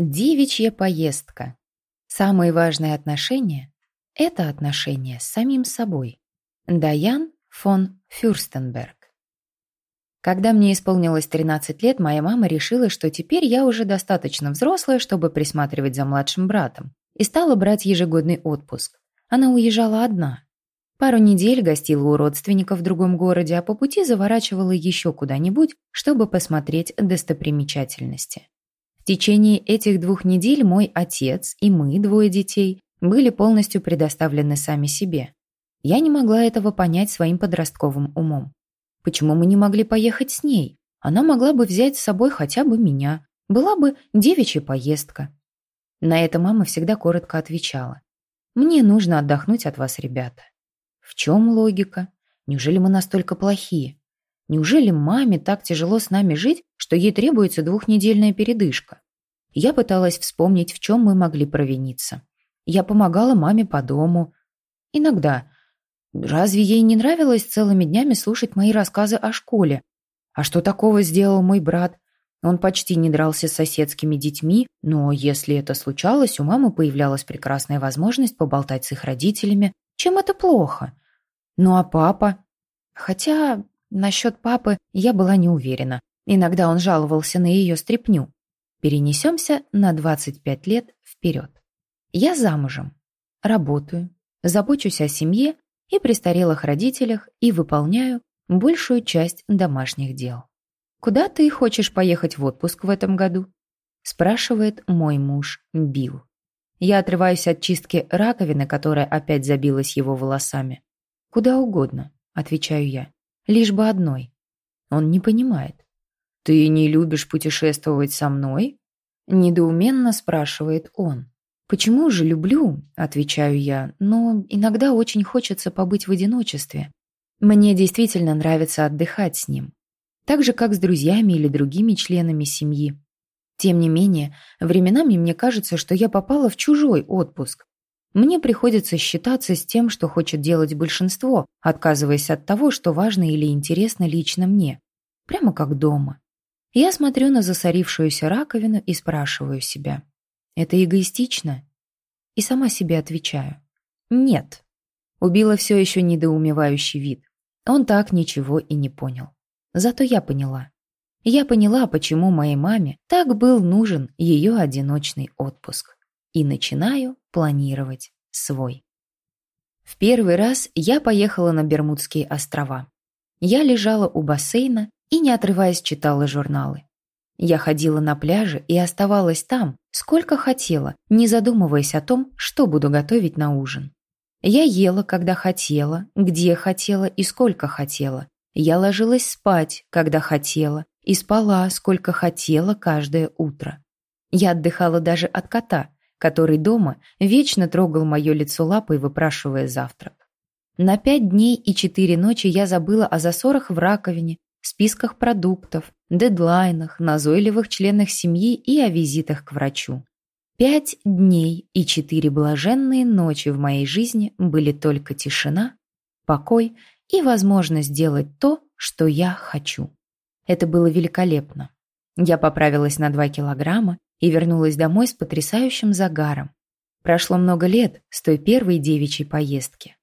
Девичья поездка. Самые важные отношения – это отношения с самим собой. Даян фон Фюрстенберг. Когда мне исполнилось 13 лет, моя мама решила, что теперь я уже достаточно взрослая, чтобы присматривать за младшим братом, и стала брать ежегодный отпуск. Она уезжала одна. Пару недель гостила у родственников в другом городе, а по пути заворачивала еще куда-нибудь, чтобы посмотреть достопримечательности течение этих двух недель мой отец и мы, двое детей, были полностью предоставлены сами себе. Я не могла этого понять своим подростковым умом. Почему мы не могли поехать с ней? Она могла бы взять с собой хотя бы меня. Была бы девичья поездка. На это мама всегда коротко отвечала. «Мне нужно отдохнуть от вас, ребята». В чем логика? Неужели мы настолько плохие? Неужели маме так тяжело с нами жить, что ей требуется двухнедельная передышка? Я пыталась вспомнить, в чем мы могли провиниться. Я помогала маме по дому. Иногда. Разве ей не нравилось целыми днями слушать мои рассказы о школе? А что такого сделал мой брат? Он почти не дрался с соседскими детьми, но если это случалось, у мамы появлялась прекрасная возможность поболтать с их родителями. Чем это плохо? Ну а папа? Хотя Насчет папы я была не уверена. Иногда он жаловался на ее стряпню. Перенесемся на 25 лет вперед. Я замужем, работаю, забочусь о семье и престарелых родителях и выполняю большую часть домашних дел. «Куда ты хочешь поехать в отпуск в этом году?» спрашивает мой муж Билл. Я отрываюсь от чистки раковины, которая опять забилась его волосами. «Куда угодно», — отвечаю я лишь бы одной. Он не понимает. «Ты не любишь путешествовать со мной?» Недоуменно спрашивает он. «Почему же люблю?» – отвечаю я, но иногда очень хочется побыть в одиночестве. Мне действительно нравится отдыхать с ним. Так же, как с друзьями или другими членами семьи. Тем не менее, временами мне кажется, что я попала в чужой отпуск, мне приходится считаться с тем, что хочет делать большинство, отказываясь от того, что важно или интересно лично мне. Прямо как дома. Я смотрю на засорившуюся раковину и спрашиваю себя. Это эгоистично? И сама себе отвечаю. Нет. Убила все еще недоумевающий вид. Он так ничего и не понял. Зато я поняла. Я поняла, почему моей маме так был нужен ее одиночный отпуск и начинаю планировать свой. В первый раз я поехала на Бермудские острова. Я лежала у бассейна и, не отрываясь, читала журналы. Я ходила на пляже и оставалась там, сколько хотела, не задумываясь о том, что буду готовить на ужин. Я ела, когда хотела, где хотела и сколько хотела. Я ложилась спать, когда хотела, и спала, сколько хотела каждое утро. Я отдыхала даже от кота, который дома вечно трогал мое лицо лапой, выпрашивая завтрак. На пять дней и четыре ночи я забыла о засорах в раковине, списках продуктов, дедлайнах, назойливых членах семьи и о визитах к врачу. Пять дней и четыре блаженные ночи в моей жизни были только тишина, покой и возможность сделать то, что я хочу. Это было великолепно. Я поправилась на два килограмма и вернулась домой с потрясающим загаром. Прошло много лет с той первой девичьей поездки.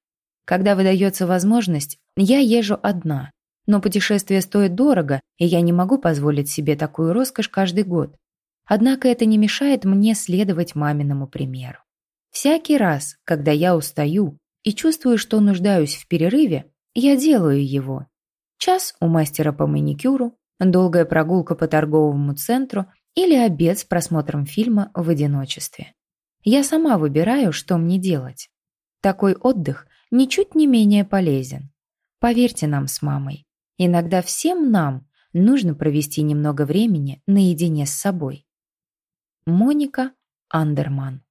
Когда выдается возможность, я езжу одна, но путешествие стоит дорого, и я не могу позволить себе такую роскошь каждый год. Однако это не мешает мне следовать маминому примеру. Всякий раз, когда я устаю и чувствую, что нуждаюсь в перерыве, я делаю его. Час у мастера по маникюру, долгая прогулка по торговому центру или обед с просмотром фильма в одиночестве. Я сама выбираю, что мне делать. Такой отдых ничуть не менее полезен. Поверьте нам с мамой, иногда всем нам нужно провести немного времени наедине с собой. Моника Андерман